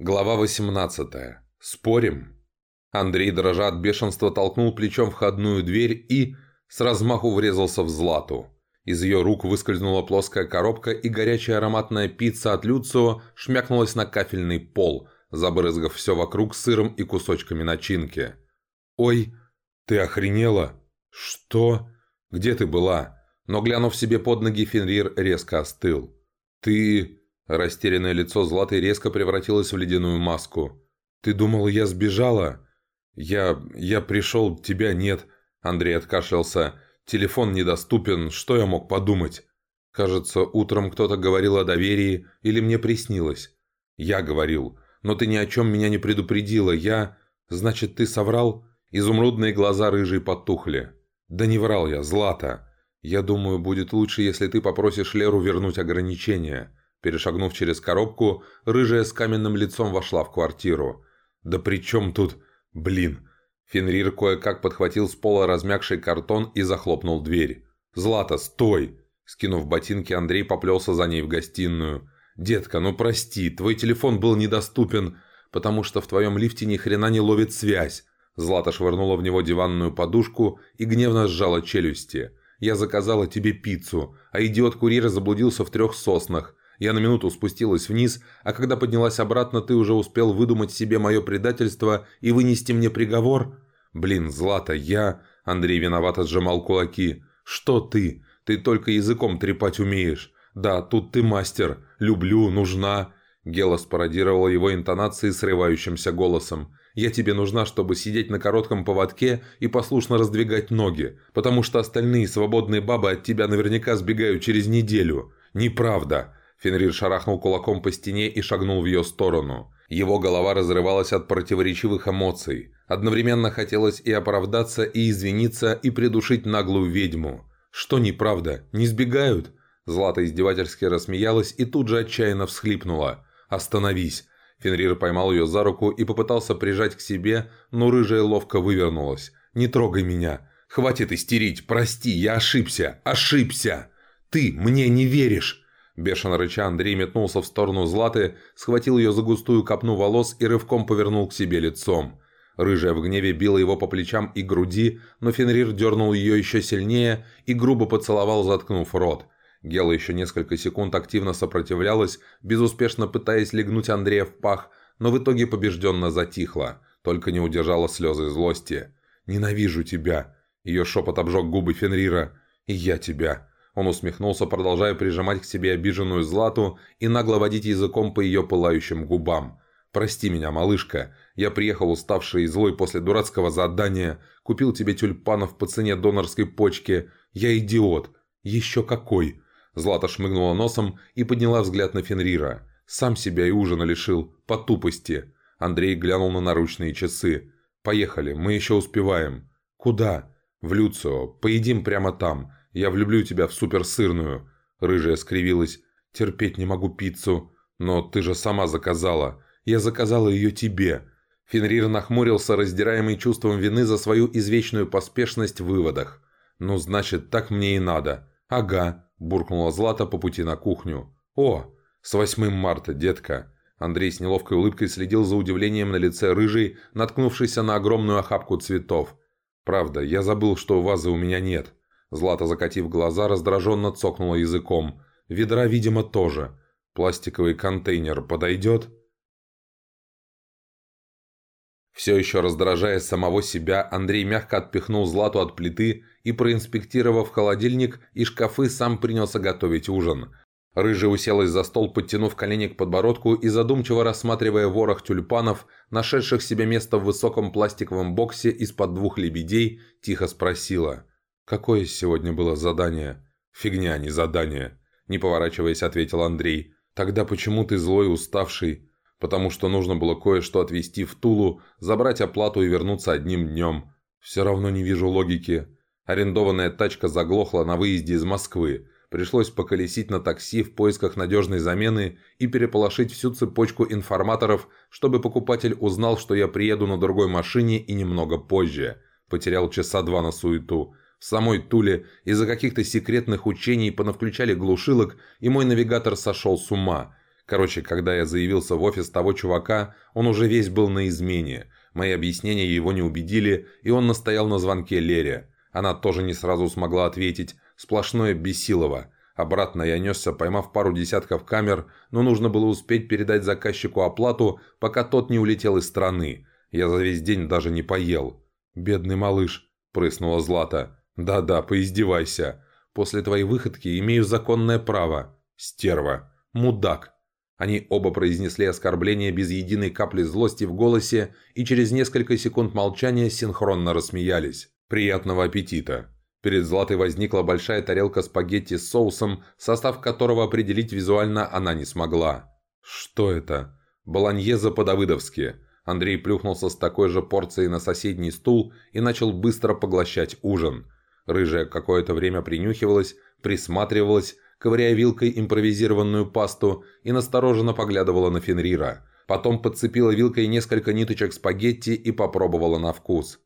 Глава 18. Спорим? Андрей, дрожа от бешенства, толкнул плечом входную дверь и с размаху врезался в Злату. Из ее рук выскользнула плоская коробка, и горячая ароматная пицца от Люцио шмякнулась на кафельный пол, забрызгав все вокруг сыром и кусочками начинки. «Ой, ты охренела?» «Что? Где ты была?» Но, глянув себе под ноги, Фенрир резко остыл. «Ты...» Растерянное лицо Златой резко превратилось в ледяную маску. «Ты думал, я сбежала?» «Я... я пришел, тебя нет». Андрей откашлялся. «Телефон недоступен, что я мог подумать?» «Кажется, утром кто-то говорил о доверии, или мне приснилось?» «Я говорил. Но ты ни о чем меня не предупредила. Я... Значит, ты соврал?» Изумрудные глаза рыжие потухли. «Да не врал я, Злата. Я думаю, будет лучше, если ты попросишь Леру вернуть ограничения. Перешагнув через коробку, рыжая с каменным лицом вошла в квартиру. «Да при чем тут... Блин!» Фенрир кое-как подхватил с пола размягший картон и захлопнул дверь. «Злата, стой!» Скинув ботинки, Андрей поплелся за ней в гостиную. «Детка, ну прости, твой телефон был недоступен, потому что в твоем лифте ни хрена не ловит связь». Злата швырнула в него диванную подушку и гневно сжала челюсти. «Я заказала тебе пиццу, а идиот-курьер заблудился в трех соснах. Я на минуту спустилась вниз, а когда поднялась обратно, ты уже успел выдумать себе мое предательство и вынести мне приговор? Блин, Злата, я... Андрей виновато сжимал кулаки. Что ты? Ты только языком трепать умеешь. Да, тут ты мастер. Люблю, нужна. Гела спародировала его интонации срывающимся голосом. «Я тебе нужна, чтобы сидеть на коротком поводке и послушно раздвигать ноги, потому что остальные свободные бабы от тебя наверняка сбегают через неделю. Неправда. Фенрир шарахнул кулаком по стене и шагнул в ее сторону. Его голова разрывалась от противоречивых эмоций. Одновременно хотелось и оправдаться, и извиниться, и придушить наглую ведьму. «Что неправда? Не сбегают?» Злата издевательски рассмеялась и тут же отчаянно всхлипнула. «Остановись!» Фенрир поймал ее за руку и попытался прижать к себе, но рыжая ловко вывернулась. «Не трогай меня! Хватит истерить! Прости, я ошибся! Ошибся! Ты мне не веришь!» Бешено рыча Андрей метнулся в сторону Златы, схватил ее за густую копну волос и рывком повернул к себе лицом. Рыжая в гневе била его по плечам и груди, но Фенрир дернул ее еще сильнее и грубо поцеловал, заткнув рот. Гела еще несколько секунд активно сопротивлялась, безуспешно пытаясь легнуть Андрея в пах, но в итоге побежденно затихла, только не удержала слезы злости. «Ненавижу тебя!» Ее шепот обжег губы Фенрира. «И я тебя!» Он усмехнулся, продолжая прижимать к себе обиженную Злату и нагло водить языком по ее пылающим губам. «Прости меня, малышка. Я приехал уставший и злой после дурацкого задания, купил тебе тюльпанов по цене донорской почки. Я идиот. Еще какой!» Злата шмыгнула носом и подняла взгляд на Фенрира. «Сам себя и ужина лишил. По тупости». Андрей глянул на наручные часы. «Поехали, мы еще успеваем». «Куда?» «В Люцио. Поедим прямо там. Я влюблю тебя в суперсырную». Рыжая скривилась. «Терпеть не могу пиццу. Но ты же сама заказала. Я заказала ее тебе». Фенрир нахмурился, раздираемый чувством вины за свою извечную поспешность в выводах. «Ну, значит, так мне и надо». «Ага», – буркнула Злата по пути на кухню. «О, с 8 марта, детка». Андрей с неловкой улыбкой следил за удивлением на лице рыжей, наткнувшейся на огромную охапку цветов. «Правда, я забыл, что вазы у меня нет». Злата, закатив глаза, раздраженно цокнула языком. Ведра, видимо, тоже. Пластиковый контейнер подойдет? Все еще раздражая самого себя, Андрей мягко отпихнул Злату от плиты и, проинспектировав холодильник и шкафы, сам принялся готовить ужин. Рыжая уселась за стол, подтянув колени к подбородку и задумчиво рассматривая ворох тюльпанов, нашедших себе место в высоком пластиковом боксе из-под двух лебедей, тихо спросила – «Какое сегодня было задание?» «Фигня, не задание», – не поворачиваясь, ответил Андрей. «Тогда почему ты злой уставший?» «Потому что нужно было кое-что отвезти в Тулу, забрать оплату и вернуться одним днем. Все равно не вижу логики. Арендованная тачка заглохла на выезде из Москвы. Пришлось поколесить на такси в поисках надежной замены и переполошить всю цепочку информаторов, чтобы покупатель узнал, что я приеду на другой машине и немного позже. Потерял часа два на суету. В самой Туле из-за каких-то секретных учений понавключали глушилок, и мой навигатор сошел с ума. Короче, когда я заявился в офис того чувака, он уже весь был на измене. Мои объяснения его не убедили, и он настоял на звонке Лере. Она тоже не сразу смогла ответить. Сплошное бесилово. Обратно я несся, поймав пару десятков камер, но нужно было успеть передать заказчику оплату, пока тот не улетел из страны. Я за весь день даже не поел. «Бедный малыш», – прыснула Злата. «Да-да, поиздевайся. После твоей выходки имею законное право. Стерва. Мудак. Они оба произнесли оскорбление без единой капли злости в голосе и через несколько секунд молчания синхронно рассмеялись. «Приятного аппетита!» Перед Златой возникла большая тарелка спагетти с соусом, состав которого определить визуально она не смогла. «Что это?» «Болоньеза по-давыдовски». Андрей плюхнулся с такой же порцией на соседний стул и начал быстро поглощать ужин. Рыжая какое-то время принюхивалась, присматривалась, ковыряя вилкой импровизированную пасту и настороженно поглядывала на Фенрира. Потом подцепила вилкой несколько ниточек спагетти и попробовала на вкус.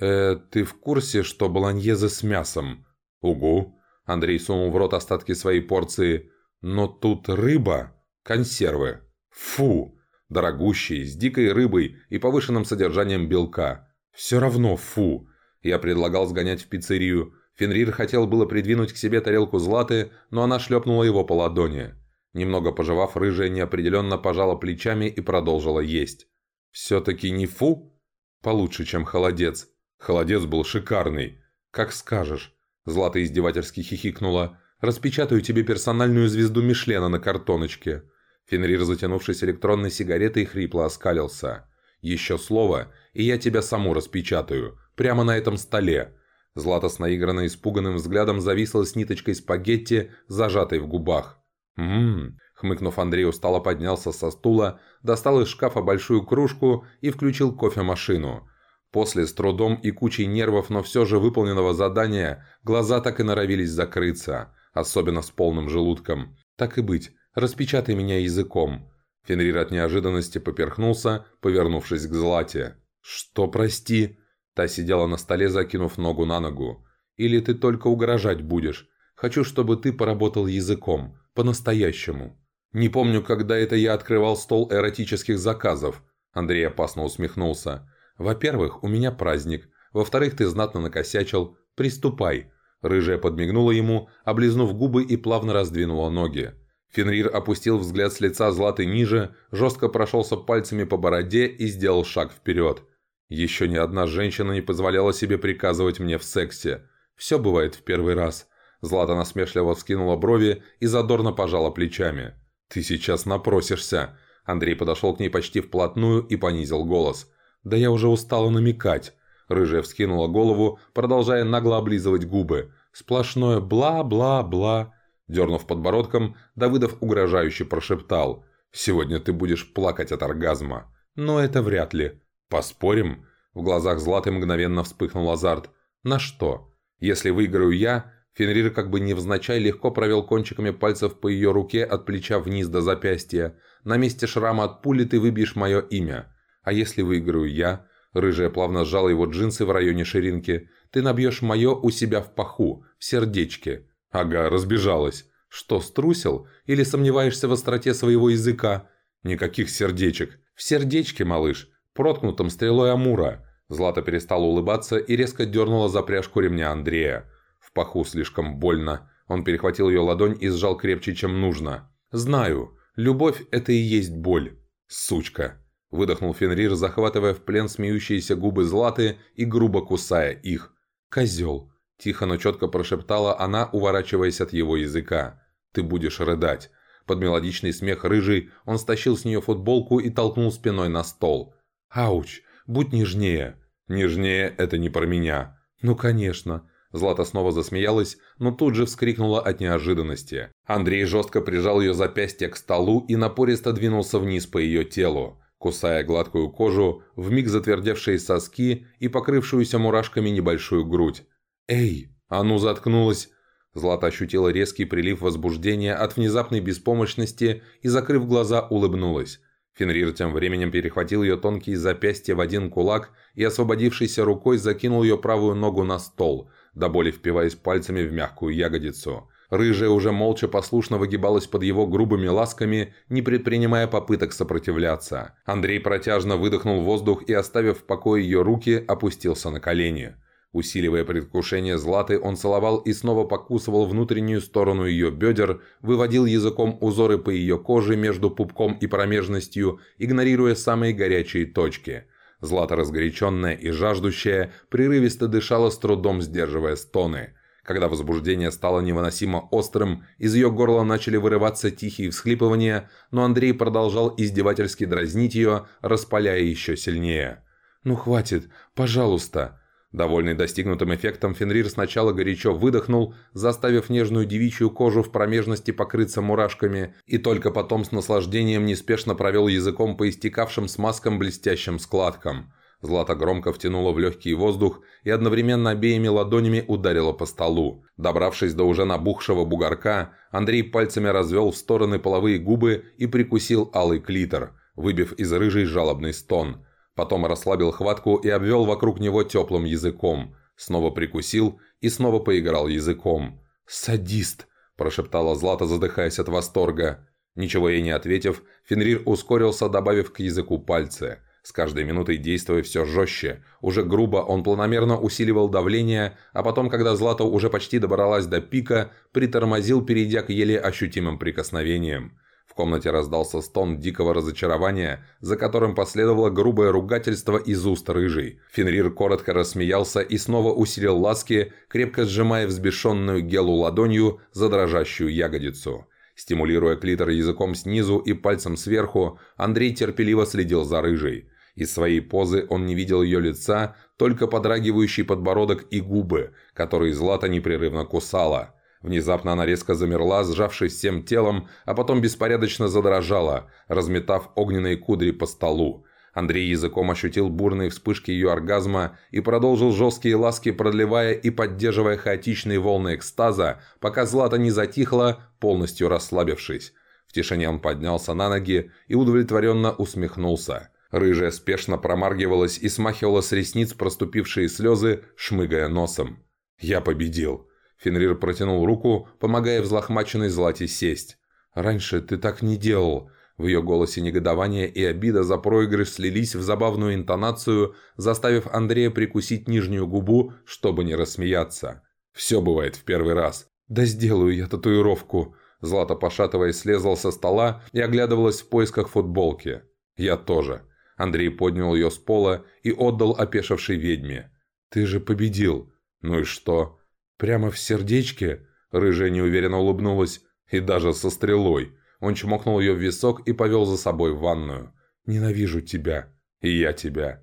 «Э, ты в курсе, что болоньезе с мясом?» «Угу». Андрей сунул в рот остатки своей порции. «Но тут рыба. Консервы. Фу!» Дорогущие, с дикой рыбой и повышенным содержанием белка. «Все равно фу!» Я предлагал сгонять в пиццерию. Фенрир хотел было придвинуть к себе тарелку златы, но она шлепнула его по ладони. Немного пожевав, рыжая неопределенно пожала плечами и продолжила есть. «Все-таки не фу?» «Получше, чем холодец. Холодец был шикарный. Как скажешь». Злата издевательски хихикнула. «Распечатаю тебе персональную звезду Мишлена на картоночке». Фенрир, затянувшись электронной сигаретой, хрипло оскалился. «Еще слово, и я тебя саму распечатаю. Прямо на этом столе. Злата с наигранно испуганным взглядом зависла с ниточкой спагетти, зажатой в губах. «Ммм...» Хмыкнув, Андрей устало поднялся со стула, достал из шкафа большую кружку и включил кофемашину. После с трудом и кучей нервов, но все же выполненного задания, глаза так и норовились закрыться, особенно с полным желудком. «Так и быть, распечатай меня языком». Фенрир от неожиданности поперхнулся, повернувшись к Злате. «Что, прости?» Та сидела на столе, закинув ногу на ногу. «Или ты только угрожать будешь? Хочу, чтобы ты поработал языком. По-настоящему». «Не помню, когда это я открывал стол эротических заказов». Андрей опасно усмехнулся. «Во-первых, у меня праздник. Во-вторых, ты знатно накосячил. Приступай». Рыжая подмигнула ему, облизнув губы и плавно раздвинула ноги. Фенрир опустил взгляд с лица Златы ниже, жестко прошелся пальцами по бороде и сделал шаг вперед. Еще ни одна женщина не позволяла себе приказывать мне в сексе. Все бывает в первый раз. Злата насмешливо вскинула брови и задорно пожала плечами. «Ты сейчас напросишься». Андрей подошел к ней почти вплотную и понизил голос. «Да я уже устала намекать». Рыжая вскинула голову, продолжая нагло облизывать губы. Сплошное «бла-бла-бла». Дернув подбородком, Давыдов угрожающе прошептал. «Сегодня ты будешь плакать от оргазма». «Но это вряд ли. «Поспорим?» В глазах Златы мгновенно вспыхнул азарт. «На что? Если выиграю я...» Фенрир как бы невзначай легко провел кончиками пальцев по ее руке от плеча вниз до запястья. «На месте шрама от пули ты выбьешь мое имя. А если выиграю я...» Рыжая плавно сжала его джинсы в районе ширинки. «Ты набьешь мое у себя в паху, в сердечке». «Ага, разбежалась. Что, струсил? Или сомневаешься в остроте своего языка?» «Никаких сердечек. В сердечке, малыш проткнутым стрелой Амура. Злата перестала улыбаться и резко дернула за пряжку ремня Андрея. В паху слишком больно. Он перехватил ее ладонь и сжал крепче, чем нужно. «Знаю. Любовь – это и есть боль. Сучка!» Выдохнул Фенрир, захватывая в плен смеющиеся губы Златы и грубо кусая их. «Козел!» – тихо, но четко прошептала она, уворачиваясь от его языка. «Ты будешь рыдать!» Под мелодичный смех рыжий он стащил с нее футболку и толкнул спиной на стол – «Ауч! Будь нежнее!» «Нежнее – это не про меня!» «Ну, конечно!» Злата снова засмеялась, но тут же вскрикнула от неожиданности. Андрей жестко прижал ее запястье к столу и напористо двинулся вниз по ее телу, кусая гладкую кожу, вмиг затвердевшие соски и покрывшуюся мурашками небольшую грудь. «Эй, а ну заткнулась!» Злата ощутила резкий прилив возбуждения от внезапной беспомощности и, закрыв глаза, улыбнулась. Фенрир тем временем перехватил ее тонкие запястья в один кулак и, освободившейся рукой, закинул ее правую ногу на стол, до боли впиваясь пальцами в мягкую ягодицу. Рыжая уже молча послушно выгибалась под его грубыми ласками, не предпринимая попыток сопротивляться. Андрей протяжно выдохнул воздух и, оставив в покое ее руки, опустился на колени. Усиливая предвкушение Златы, он целовал и снова покусывал внутреннюю сторону ее бедер, выводил языком узоры по ее коже между пупком и промежностью, игнорируя самые горячие точки. Злата, разгоряченная и жаждущая, прерывисто дышала с трудом, сдерживая стоны – когда возбуждение стало невыносимо острым, из ее горла начали вырываться тихие всхлипывания, но Андрей продолжал издевательски дразнить ее, распаляя еще сильнее. «Ну хватит, пожалуйста!» Довольный достигнутым эффектом, Фенрир сначала горячо выдохнул, заставив нежную девичью кожу в промежности покрыться мурашками, и только потом с наслаждением неспешно провел языком по истекавшим смазкам блестящим складкам – Злата громко втянула в легкий воздух и одновременно обеими ладонями ударила по столу. Добравшись до уже набухшего бугорка, Андрей пальцами развел в стороны половые губы и прикусил алый клитор, выбив из рыжей жалобный стон. Потом расслабил хватку и обвел вокруг него теплым языком. Снова прикусил и снова поиграл языком. «Садист!» – прошептала Злата, задыхаясь от восторга. Ничего ей не ответив, Фенрир ускорился, добавив к языку пальцы – с каждой минутой действуя все жестче. Уже грубо он планомерно усиливал давление, а потом, когда Злата уже почти добралась до пика, притормозил, перейдя к еле ощутимым прикосновениям. Комнате раздался стон дикого разочарования, за которым последовало грубое ругательство из уст рыжий. Фенрир коротко рассмеялся и снова усилил ласки, крепко сжимая взбешенную гелу ладонью за дрожащую ягодицу. Стимулируя клитор языком снизу и пальцем сверху, Андрей терпеливо следил за рыжей. Из своей позы он не видел ее лица, только подрагивающий подбородок и губы, которые Злата непрерывно кусала. Внезапно она резко замерла, сжавшись всем телом, а потом беспорядочно задрожала, разметав огненные кудри по столу. Андрей языком ощутил бурные вспышки ее оргазма и продолжил жесткие ласки, продлевая и поддерживая хаотичные волны экстаза, пока Злата не затихла, полностью расслабившись. В тишине он поднялся на ноги и удовлетворенно усмехнулся. Рыжая спешно промаргивалась и смахивала с ресниц проступившие слезы, шмыгая носом. «Я победил!» Фенрир протянул руку, помогая взлохмаченной Злате сесть. «Раньше ты так не делал!» В ее голосе негодование и обида за проигрыш слились в забавную интонацию, заставив Андрея прикусить нижнюю губу, чтобы не рассмеяться. «Все бывает в первый раз». «Да сделаю я татуировку». Злата, пошатываясь, слезла со стола и оглядывалась в поисках футболки. «Я тоже». Андрей поднял ее с пола и отдал опешившей ведьме. «Ты же победил!» «Ну и что?» «Прямо в сердечке?» Рыжая неуверенно улыбнулась. «И даже со стрелой!» Он чмокнул ее в висок и повел за собой в ванную. «Ненавижу тебя. И я тебя».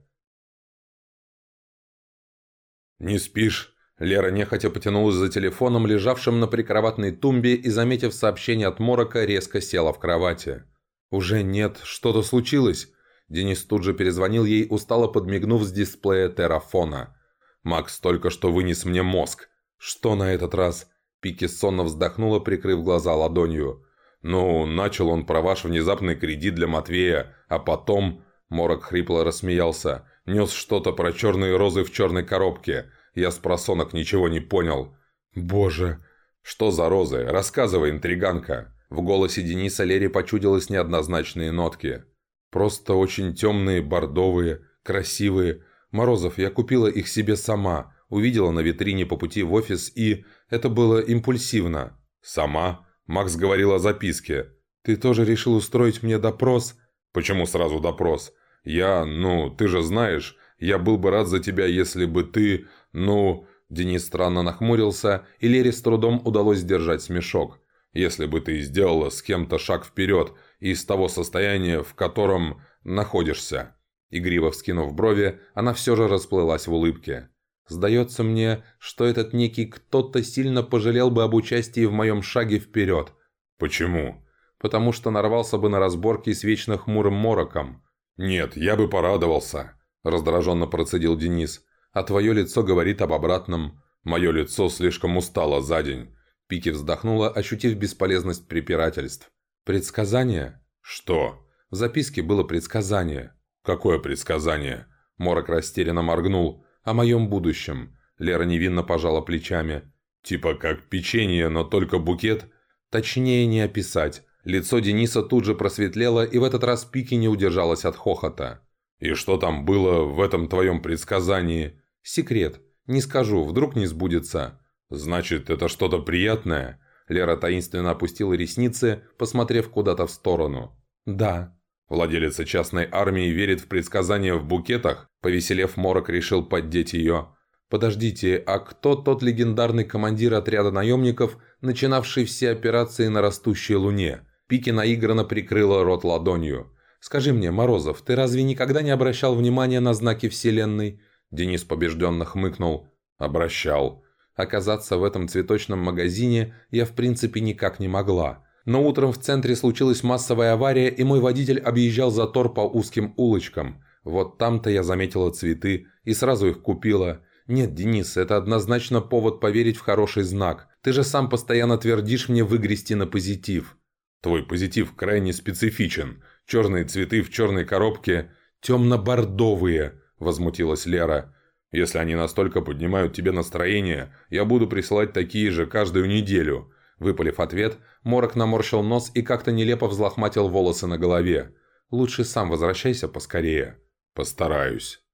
«Не спишь?» Лера нехотя потянулась за телефоном, лежавшим на прикроватной тумбе, и, заметив сообщение от Морока, резко села в кровати. «Уже нет. Что-то случилось?» Денис тут же перезвонил ей, устало подмигнув с дисплея террафона. «Макс только что вынес мне мозг». «Что на этот раз?» Пики сонно вздохнула, прикрыв глаза ладонью. «Ну, начал он про ваш внезапный кредит для Матвея, а потом...» Морок хрипло рассмеялся. «Нес что-то про черные розы в черной коробке. Я с просонок ничего не понял». «Боже!» «Что за розы? Рассказывай, интриганка!» В голосе Дениса Лере почудились неоднозначные нотки. «Просто очень темные, бордовые, красивые. Морозов, я купила их себе сама. Увидела на витрине по пути в офис и... Это было импульсивно». «Сама?» Макс говорил о записке. «Ты тоже решил устроить мне допрос?» «Почему сразу допрос? Я, ну, ты же знаешь, я был бы рад за тебя, если бы ты, ну...» Денис странно нахмурился, и Лере с трудом удалось сдержать смешок. «Если бы ты сделала с кем-то шаг вперед из того состояния, в котором находишься». Игриво вскинув брови, она все же расплылась в улыбке. Сдается мне, что этот некий кто-то сильно пожалел бы об участии в моем шаге вперед. Почему? Потому что нарвался бы на разборки с вечно хмурым мороком. Нет, я бы порадовался, раздраженно процедил Денис. А твое лицо говорит об обратном. Мое лицо слишком устало за день. Пики вздохнула, ощутив бесполезность препирательств. «Предсказание?» «Что?» В записке было предсказание. «Какое предсказание?» Морок растерянно моргнул. «О моем будущем». Лера невинно пожала плечами. Типа как печенье, но только букет? Точнее не описать. Лицо Дениса тут же просветлело, и в этот раз Пики не удержалась от хохота. «И что там было в этом твоем предсказании?» «Секрет. Не скажу, вдруг не сбудется». «Значит, это что-то приятное?» Лера таинственно опустила ресницы, посмотрев куда-то в сторону. «Да». Владелица частной армии верит в предсказания в букетах? Повеселев, Морок решил поддеть ее. «Подождите, а кто тот легендарный командир отряда наемников, начинавший все операции на растущей луне?» Пики наигранно прикрыла рот ладонью. «Скажи мне, Морозов, ты разве никогда не обращал внимания на знаки Вселенной?» Денис побежденно хмыкнул. «Обращал. Оказаться в этом цветочном магазине я в принципе никак не могла. Но утром в центре случилась массовая авария, и мой водитель объезжал затор по узким улочкам. Вот там-то я заметила цветы и сразу их купила. Нет, Денис, это однозначно повод поверить в хороший знак. Ты же сам постоянно твердишь мне выгрести на позитив. Твой позитив крайне специфичен. Черные цветы в черной коробке. Темно-бордовые, возмутилась Лера. Если они настолько поднимают тебе настроение, я буду присылать такие же каждую неделю». Выпалив ответ, Морок наморщил нос и как-то нелепо взлохматил волосы на голове. «Лучше сам возвращайся поскорее». «Постараюсь».